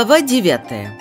Глава девятая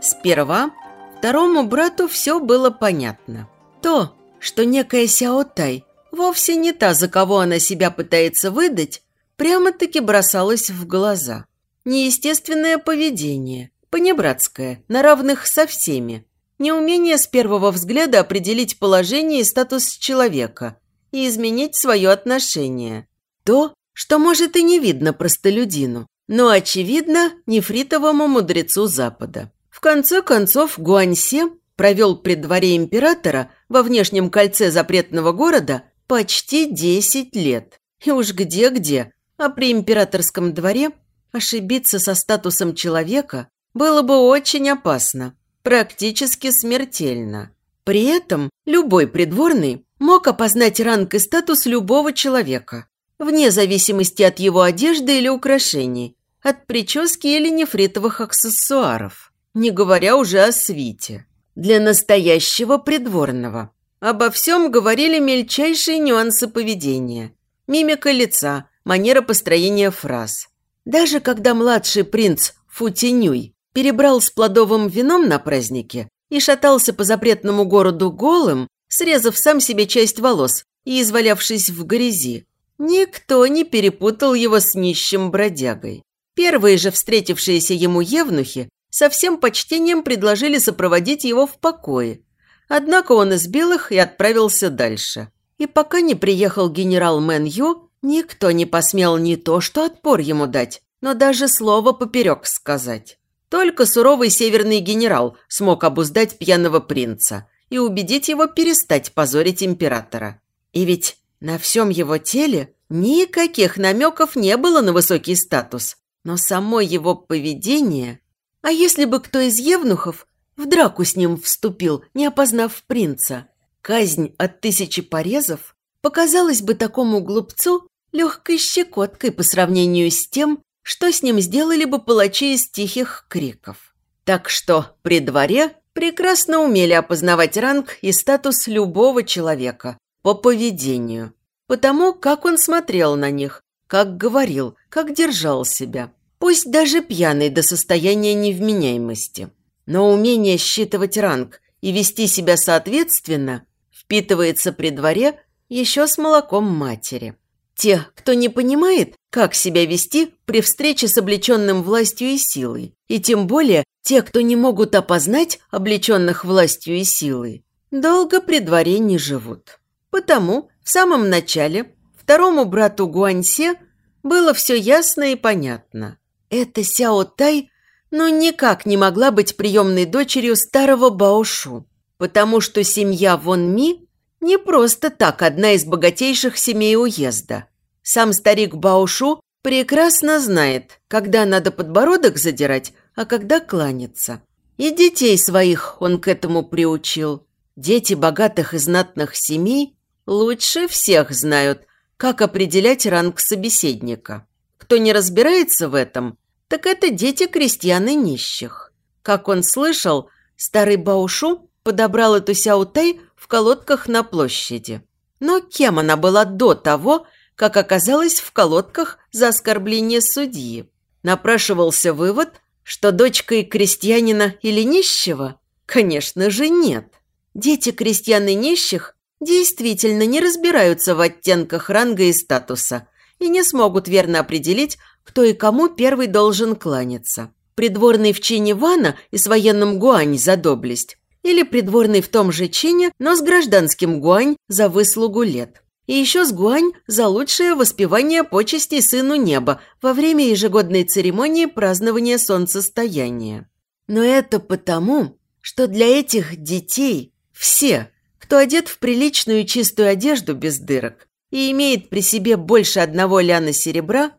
Сперва второму брату все было понятно. То, что некая Сяо Тай вовсе не та, за кого она себя пытается выдать, прямо-таки бросалось в глаза. Неестественное поведение, понебратское, на равных со всеми. Неумение с первого взгляда определить положение и статус человека и изменить свое отношение. То, что, может, и не видно простолюдину, но, очевидно, нефритовому мудрецу Запада. В конце концов, Гуаньсе провел при дворе императора во внешнем кольце запретного города почти 10 лет. И уж где-где, а при императорском дворе ошибиться со статусом человека было бы очень опасно, практически смертельно. При этом любой придворный мог опознать ранг и статус любого человека, вне зависимости от его одежды или украшений, от прически или нефритовых аксессуаров, не говоря уже о свите. Для настоящего придворного обо всем говорили мельчайшие нюансы поведения, мимика лица, манера построения фраз. Даже когда младший принц Футинюй перебрал с плодовым вином на празднике и шатался по запретному городу голым, срезав сам себе часть волос и извалявшись в грязи. Никто не перепутал его с нищим бродягой. Первые же встретившиеся ему евнухи со всем почтением предложили сопроводить его в покое. Однако он избил их и отправился дальше. И пока не приехал генерал Мэн Ю, никто не посмел не то что отпор ему дать, но даже слово поперек сказать. Только суровый северный генерал смог обуздать пьяного принца и убедить его перестать позорить императора. И ведь на всем его теле никаких намеков не было на высокий статус, но само его поведение... А если бы кто из евнухов в драку с ним вступил, не опознав принца? Казнь от тысячи порезов показалась бы такому глупцу легкой щекоткой по сравнению с тем, что с ним сделали бы палачи из тихих криков. Так что при дворе прекрасно умели опознавать ранг и статус любого человека по поведению, потому как он смотрел на них, как говорил, как держал себя, пусть даже пьяный до состояния невменяемости. Но умение считывать ранг и вести себя соответственно впитывается при дворе еще с молоком матери. Те, кто не понимает, как себя вести при встрече с облеченным властью и силой, и тем более те, кто не могут опознать облеченных властью и силой, долго при дворе не живут. Потому в самом начале второму брату Гуаньсе было все ясно и понятно. Эта Сяо Тай ну никак не могла быть приемной дочерью старого Баошу, потому что семья Вон Ми не просто так одна из богатейших семей уезда – сам старик Баушу прекрасно знает, когда надо подбородок задирать, а когда кланяться. И детей своих он к этому приучил. Дети богатых и знатных семей лучше всех знают, как определять ранг собеседника. Кто не разбирается в этом, так это дети крестьян и нищих. Как он слышал, старый Баушу подобрал эту сяутай в колодках на площади. Но кем она была до того, как оказалось в колодках за оскорбление судьи. Напрашивался вывод, что дочкой крестьянина или нищего? Конечно же нет. Дети крестьян и нищих действительно не разбираются в оттенках ранга и статуса и не смогут верно определить, кто и кому первый должен кланяться. Придворный в чине Вана и с военным Гуань за доблесть или придворный в том же чине, но с гражданским Гуань за выслугу лет и еще с Гуань за лучшее воспевание почестей сыну неба во время ежегодной церемонии празднования солнцестояния. Но это потому, что для этих детей все, кто одет в приличную чистую одежду без дырок и имеет при себе больше одного ляна серебра,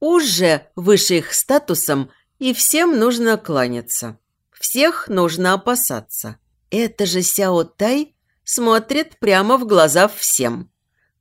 уже выше их статусом и всем нужно кланяться. Всех нужно опасаться. Это же Сяо Тай смотрит прямо в глаза всем.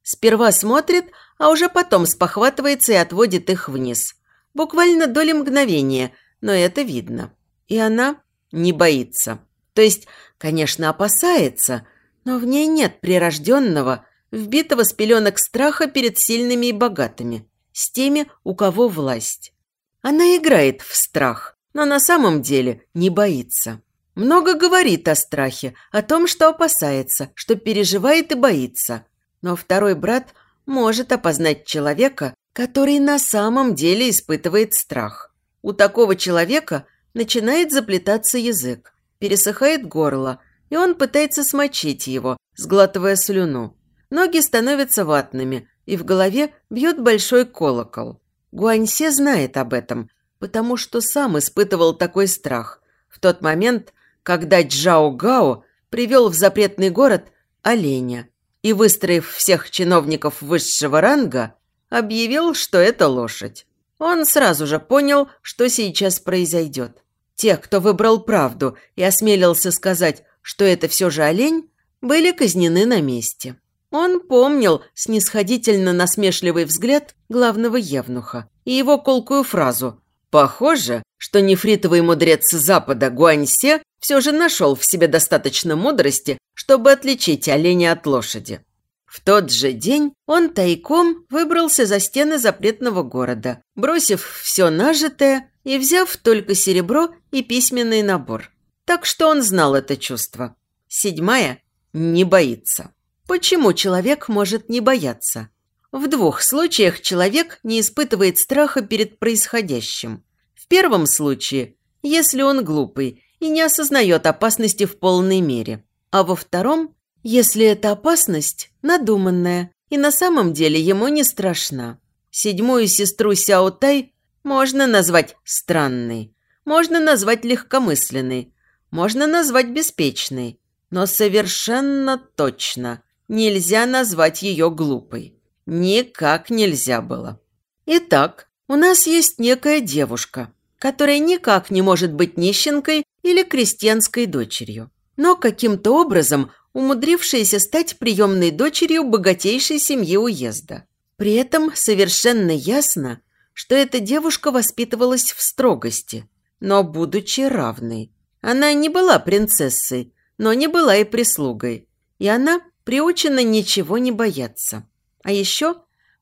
Сперва смотрит, а уже потом спохватывается и отводит их вниз. Буквально доли мгновения, но это видно. И она не боится. То есть, конечно, опасается, но в ней нет прирожденного, вбитого с пеленок страха перед сильными и богатыми, с теми, у кого власть. Она играет в страх, но на самом деле не боится. Много говорит о страхе, о том, что опасается, что переживает и боится. Но второй брат может опознать человека, который на самом деле испытывает страх. У такого человека начинает заплетаться язык, пересыхает горло, и он пытается смочить его, сглатывая слюну. Ноги становятся ватными, и в голове бьет большой колокол. Гуаньсе знает об этом, потому что сам испытывал такой страх в тот момент, когда Джао Гао привел в запретный город оленя и, выстроив всех чиновников высшего ранга, объявил, что это лошадь. Он сразу же понял, что сейчас произойдет. Те, кто выбрал правду и осмелился сказать, что это все же олень, были казнены на месте. Он помнил снисходительно насмешливый взгляд главного евнуха и его колкую фразу «Похоже, что нефритовый мудрец Запада Гуаньсе все же нашел в себе достаточно мудрости, чтобы отличить оленя от лошади». В тот же день он тайком выбрался за стены запретного города, бросив все нажитое и взяв только серебро и письменный набор. Так что он знал это чувство. Седьмая – не боится. Почему человек может не бояться? В двух случаях человек не испытывает страха перед происходящим. В первом случае, если он глупый и не осознает опасности в полной мере. А во втором, если эта опасность надуманная и на самом деле ему не страшна. Седьмую сестру Сяо Тай можно назвать странной, можно назвать легкомысленной, можно назвать беспечной, но совершенно точно нельзя назвать ее глупой. Никак нельзя было. Итак, у нас есть некая девушка, которая никак не может быть нищенкой или крестьянской дочерью, но каким-то образом умудрившаяся стать приемной дочерью богатейшей семьи уезда. При этом совершенно ясно, что эта девушка воспитывалась в строгости, но будучи равной. Она не была принцессой, но не была и прислугой, и она приучена ничего не бояться. А еще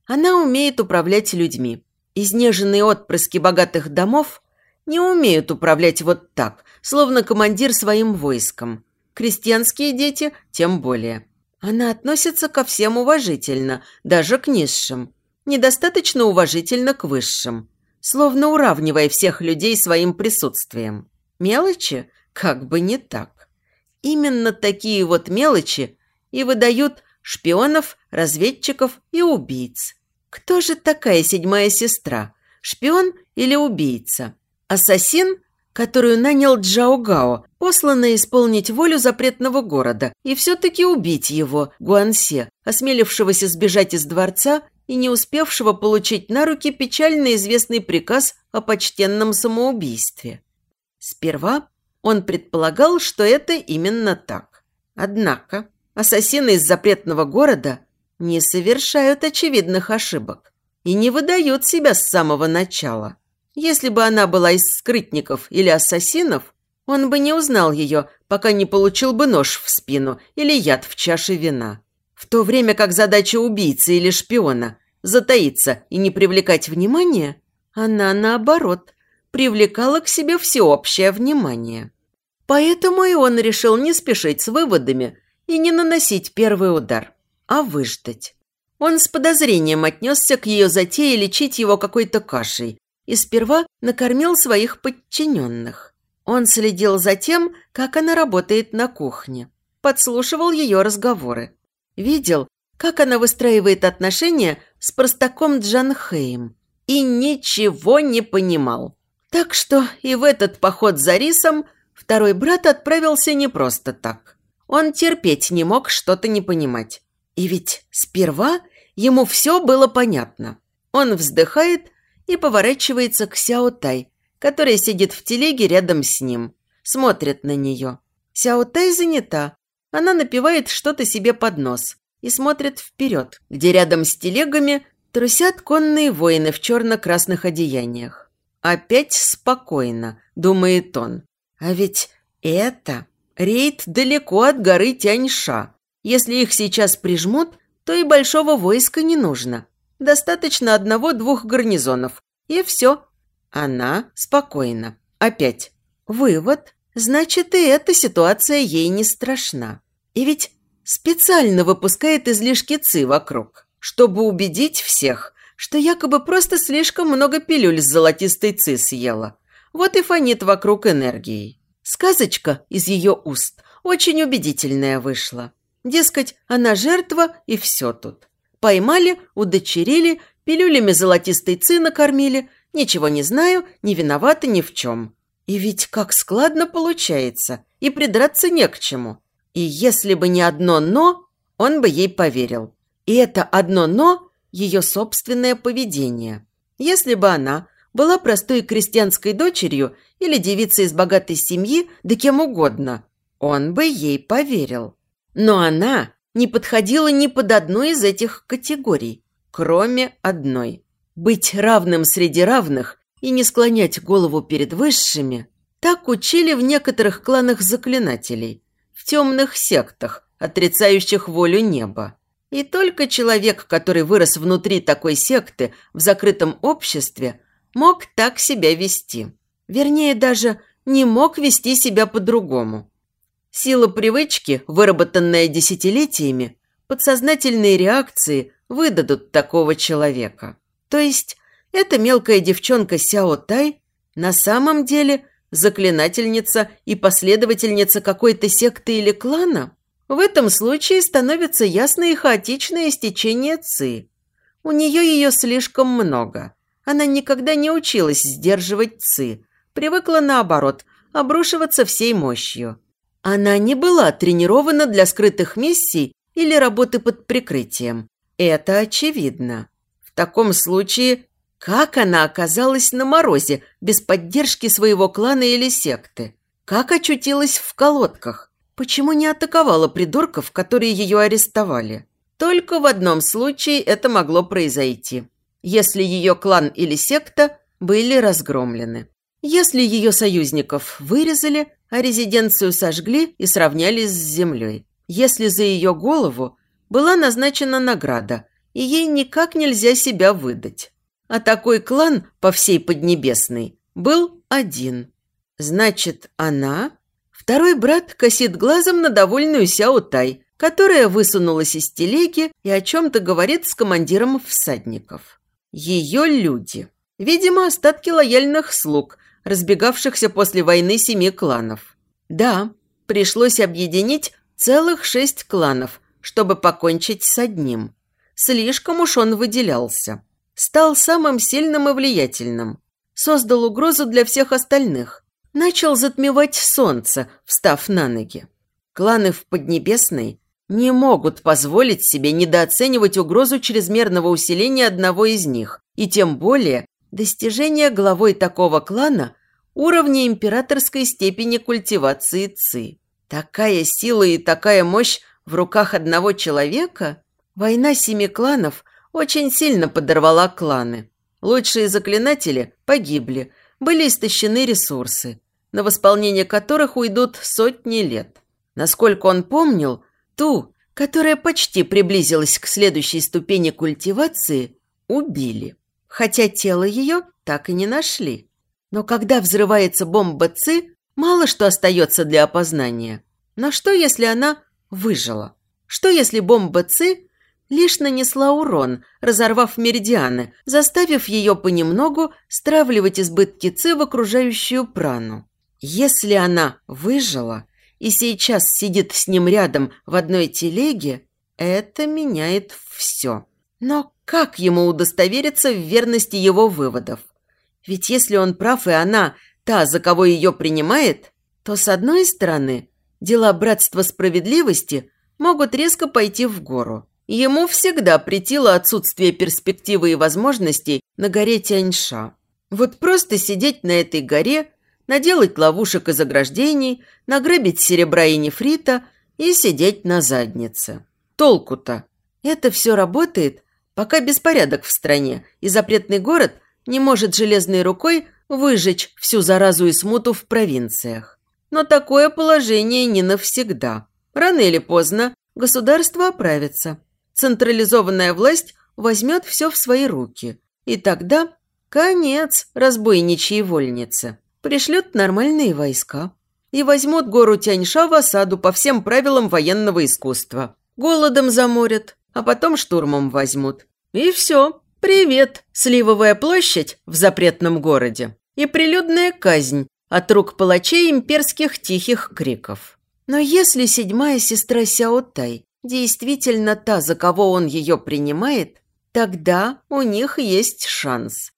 она умеет управлять людьми. Изнеженные отпрыски богатых домов не умеют управлять вот так, словно командир своим войском. Крестьянские дети тем более. Она относится ко всем уважительно, даже к низшим недостаточно уважительно к высшим, словно уравнивая всех людей своим присутствием. Мелочи как бы не так. Именно такие вот мелочи и выдают шпионов, разведчиков и убийц. Кто же такая седьмая сестра? Шпион или убийца? Ассасин, которую нанял Джао Гао, посланный исполнить волю запретного города и все-таки убить его, Гуансе, осмелившегося сбежать из дворца и не успевшего получить на руки печально известный приказ о почтенном самоубийстве. Сперва он предполагал, что это именно так. Однако ассасины из запретного города не совершают очевидных ошибок и не выдают себя с самого начала. Если бы она была из скрытников или ассасинов, он бы не узнал ее, пока не получил бы нож в спину или яд в чаше вина. В то время как задача убийцы или шпиона – затаиться и не привлекать внимания, она, наоборот, привлекала к себе всеобщее внимание. Поэтому и он решил не спешить с выводами и не наносить первый удар, а выждать. Он с подозрением отнесся к ее затее лечить его какой-то кашей и сперва накормил своих подчиненных. Он следил за тем, как она работает на кухне, подслушивал ее разговоры. Видел, как она выстраивает отношения с простаком Джанхеем. И ничего не понимал. Так что и в этот поход за рисом второй брат отправился не просто так. Он терпеть не мог что-то не понимать. И ведь сперва ему все было понятно. Он вздыхает и поворачивается к Сяо Тай, которая сидит в телеге рядом с ним. Смотрит на нее. Сяо Тай занята. Она напевает что-то себе под нос и смотрит вперед, где рядом с телегами трусят конные воины в черно-красных одеяниях. Опять спокойно, думает он. А ведь это рейд далеко от горы Тяньша. Если их сейчас прижмут, то и большого войска не нужно. Достаточно одного-двух гарнизонов. И все. Она спокойна. Опять. Вывод. Значит, и эта ситуация ей не страшна. И ведь специально выпускает излишки ЦИ вокруг, чтобы убедить всех, что якобы просто слишком много пилюль с золотистой ЦИ съела. Вот и фонит вокруг энергией. Сказочка из ее уст очень убедительная вышла. Дескать, она жертва и все тут. Поймали, удочерили, пилюлями золотистой ци накормили, ничего не знаю, не виновата ни в чем. И ведь как складно получается, и придраться не к чему. И если бы не одно «но», он бы ей поверил. И это одно «но» – ее собственное поведение. Если бы она была простой крестьянской дочерью или девицей из богатой семьи, да кем угодно, он бы ей поверил. Но она не подходила ни под одну из этих категорий, кроме одной. Быть равным среди равных и не склонять голову перед высшими – так учили в некоторых кланах заклинателей, в темных сектах, отрицающих волю неба. И только человек, который вырос внутри такой секты, в закрытом обществе, мог так себя вести. Вернее, даже не мог вести себя по-другому. Сила привычки, выработанная десятилетиями, подсознательные реакции выдадут такого человека. То есть эта мелкая девчонка Сяо Тай на самом деле заклинательница и последовательница какой-то секты или клана? В этом случае становится ясно и хаотичное стечение ци. У нее ее слишком много. Она никогда не училась сдерживать ци, привыкла наоборот, обрушиваться всей мощью. Она не была тренирована для скрытых миссий или работы под прикрытием. Это очевидно. В таком случае, как она оказалась на морозе без поддержки своего клана или секты? Как очутилась в колодках? Почему не атаковала придурков, которые ее арестовали? Только в одном случае это могло произойти. Если ее клан или секта были разгромлены. Если ее союзников вырезали, а резиденцию сожгли и сравняли с землей. Если за ее голову была назначена награда, и ей никак нельзя себя выдать. А такой клан по всей Поднебесной был один. Значит, она... Второй брат косит глазом на довольную Сяо Тай, которая высунулась из телеги и о чем-то говорит с командиром всадников. Ее люди. Видимо, остатки лояльных слуг, разбегавшихся после войны семи кланов. Да, пришлось объединить целых шесть кланов, чтобы покончить с одним. Слишком уж он выделялся. Стал самым сильным и влиятельным. Создал угрозу для всех остальных. Начал затмевать солнце, встав на ноги. Кланы в Поднебесной не могут позволить себе недооценивать угрозу чрезмерного усиления одного из них, и тем более достижение главой такого клана уровня императорской степени культивации ЦИ. Такая сила и такая мощь в руках одного человека? Война семи кланов очень сильно подорвала кланы. Лучшие заклинатели погибли, были истощены ресурсы, на восполнение которых уйдут сотни лет. Насколько он помнил, ту, которая почти приблизилась к следующей ступени культивации, убили хотя тело ее так и не нашли. Но когда взрывается бомба ЦИ, мало что остается для опознания. Но что, если она выжила? Что, если бомба ЦИ лишь нанесла урон, разорвав меридианы, заставив ее понемногу стравливать избытки ЦИ в окружающую прану? Если она выжила и сейчас сидит с ним рядом в одной телеге, это меняет все. Но как ему удостовериться в верности его выводов? Ведь если он прав, и она та, за кого ее принимает, то, с одной стороны, дела Братства Справедливости могут резко пойти в гору. Ему всегда претило отсутствие перспективы и возможностей на горе Тяньша. Вот просто сидеть на этой горе, наделать ловушек и заграждений, награбить серебра и нефрита и сидеть на заднице. Толку-то? Это все работает Пока беспорядок в стране, и запретный город не может железной рукой выжечь всю заразу и смуту в провинциях. Но такое положение не навсегда. Рано или поздно государство оправится. централизованная власть возьмет все в свои руки. И тогда конец разбойничьей вольницы. Пришлют нормальные войска и возьмут гору Тяньша в осаду по всем правилам военного искусства. Голодом заморят, а потом штурмом возьмут. И все. Привет, Сливовая площадь в запретном городе. И прилюдная казнь от рук палачей имперских тихих криков. Но если седьмая сестра Сяотай действительно та, за кого он ее принимает, тогда у них есть шанс.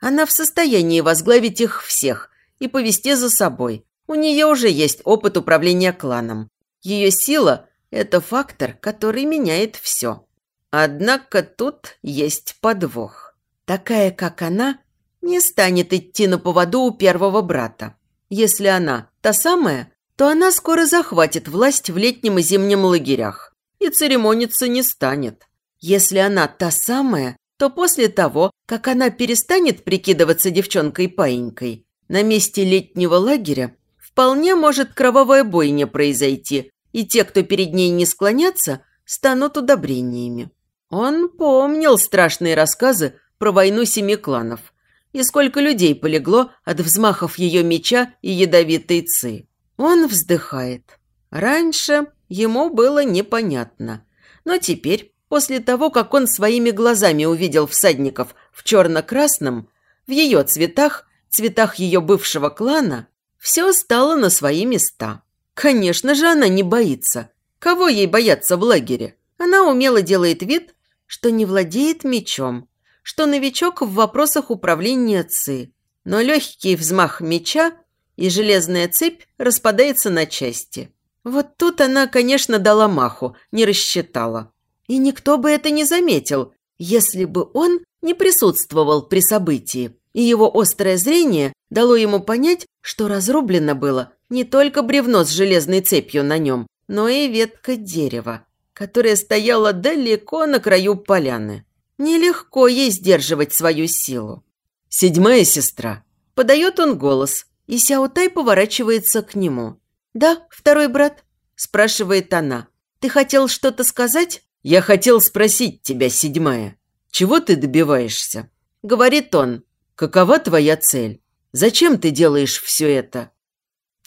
Она в состоянии возглавить их всех и повести за собой, у нее уже есть опыт управления кланом. Ее сила – это фактор, который меняет все. Однако тут есть подвох. Такая, как она, не станет идти на поводу у первого брата. Если она та самая, то она скоро захватит власть в летнем и зимнем лагерях и церемониться не станет. Если она та самая, то после того, как она перестанет прикидываться девчонкой-паинькой, на месте летнего лагеря вполне может кровавая бойня произойти, и те, кто перед ней не склонятся, станут удобрениями. Он помнил страшные рассказы про войну семи кланов и сколько людей полегло от взмахов ее меча и ядовитой ци. Он вздыхает. Раньше ему было непонятно, но теперь, после того, как он своими глазами увидел всадников в черно-красном, в ее цветах, цветах ее бывшего клана, все стало на свои места. Конечно же, она не боится. Кого ей бояться в лагере? Она умело делает вид, что не владеет мечом, что новичок в вопросах управления ЦИ. Но легкий взмах меча и железная цепь распадается на части. Вот тут она, конечно, дала маху, не рассчитала. И никто бы это не заметил, если бы он не присутствовал при событии, и его острое зрение дало ему понять, что разрублено было не только бревно с железной цепью на нем, но и ветка дерева, которая стояла далеко на краю поляны. Нелегко ей сдерживать свою силу. «Седьмая сестра», – подает он голос, и Сяотай поворачивается к нему. «Да, второй брат?» – спрашивает она. «Ты хотел что-то сказать?» «Я хотел спросить тебя, седьмая, чего ты добиваешься?» – говорит он. «Какова твоя цель?» Зачем ты делаешь все это?»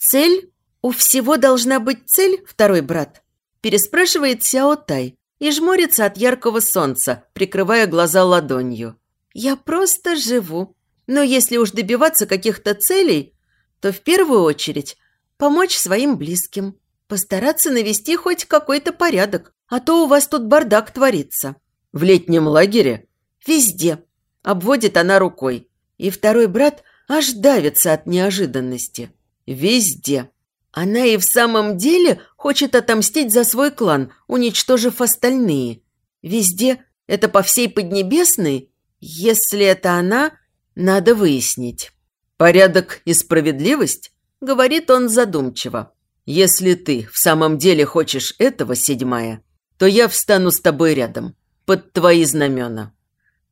«Цель? У всего должна быть цель, второй брат?» Переспрашивает Сяо Тай и жмурится от яркого солнца, прикрывая глаза ладонью. «Я просто живу. Но если уж добиваться каких-то целей, то в первую очередь помочь своим близким, постараться навести хоть какой-то порядок, а то у вас тут бардак творится». «В летнем лагере?» «Везде», – обводит она рукой. И второй брат – аж давится от неожиданности. Везде. Она и в самом деле хочет отомстить за свой клан, уничтожив остальные. Везде это по всей Поднебесной? Если это она, надо выяснить. «Порядок и справедливость?» – говорит он задумчиво. «Если ты в самом деле хочешь этого, седьмая, то я встану с тобой рядом, под твои знамена».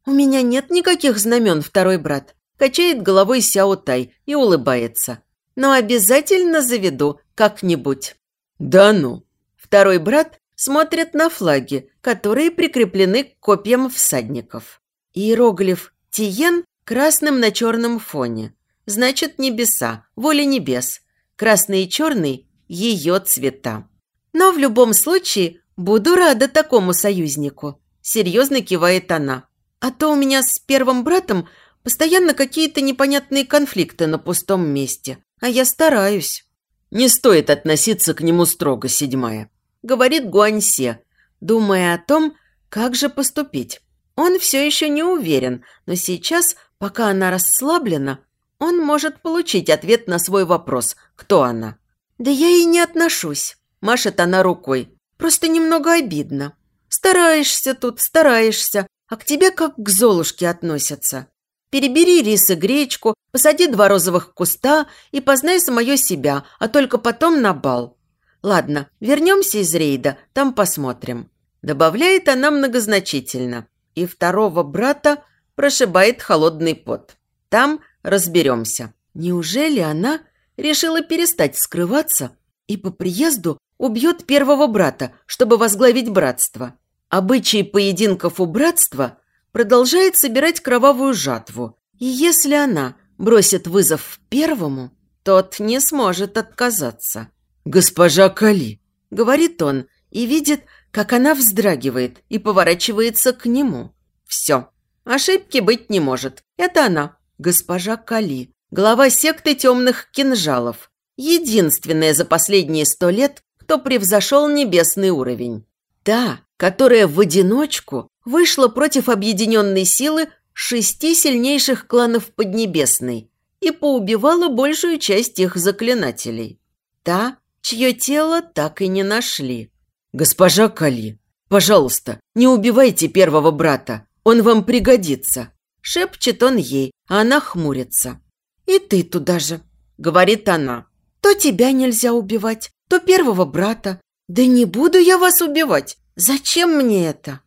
«У меня нет никаких знамен, второй брат. Качает головой Сяо Тай и улыбается. Но обязательно заведу как-нибудь. Да ну. Второй брат смотрит на флаги, которые прикреплены к копьям всадников. Иероглиф «Тиен» красным на черном фоне. Значит, небеса, воля небес. Красный и черный – ее цвета. Но в любом случае буду рада такому союзнику. Серьезно кивает она. А то у меня с первым братом Постоянно какие-то непонятные конфликты на пустом месте. А я стараюсь. Не стоит относиться к нему строго, седьмая. Говорит Гуаньсе, думая о том, как же поступить. Он все еще не уверен, но сейчас, пока она расслаблена, он может получить ответ на свой вопрос, кто она. «Да я и не отношусь», – машет она рукой. «Просто немного обидно. Стараешься тут, стараешься, а к тебе как к Золушке относятся. Перебери рис и гречку, посади два розовых куста и познай самое себя, а только потом на бал. Ладно, вернемся из рейда, там посмотрим. Добавляет она многозначительно. И второго брата прошибает холодный пот. Там разберемся. Неужели она решила перестать скрываться и по приезду убьет первого брата, чтобы возглавить братство? Обычай поединков у братства продолжает собирать кровавую жатву, и если она бросит вызов первому, тот не сможет отказаться. «Госпожа Кали», — говорит он, и видит, как она вздрагивает и поворачивается к нему. Все, ошибки быть не может. Это она, госпожа Кали, глава секты темных кинжалов. Единственная за последние сто лет, кто превзошел небесный уровень. Та, которая в одиночку вышла против объединенной силы шести сильнейших кланов Поднебесной и поубивала большую часть их заклинателей. Та, чье тело так и не нашли. «Госпожа Кали, пожалуйста, не убивайте первого брата, он вам пригодится», шепчет он ей, а она хмурится. «И ты туда же», — говорит она. «То тебя нельзя убивать, то первого брата. Да не буду я вас убивать. Зачем мне это?»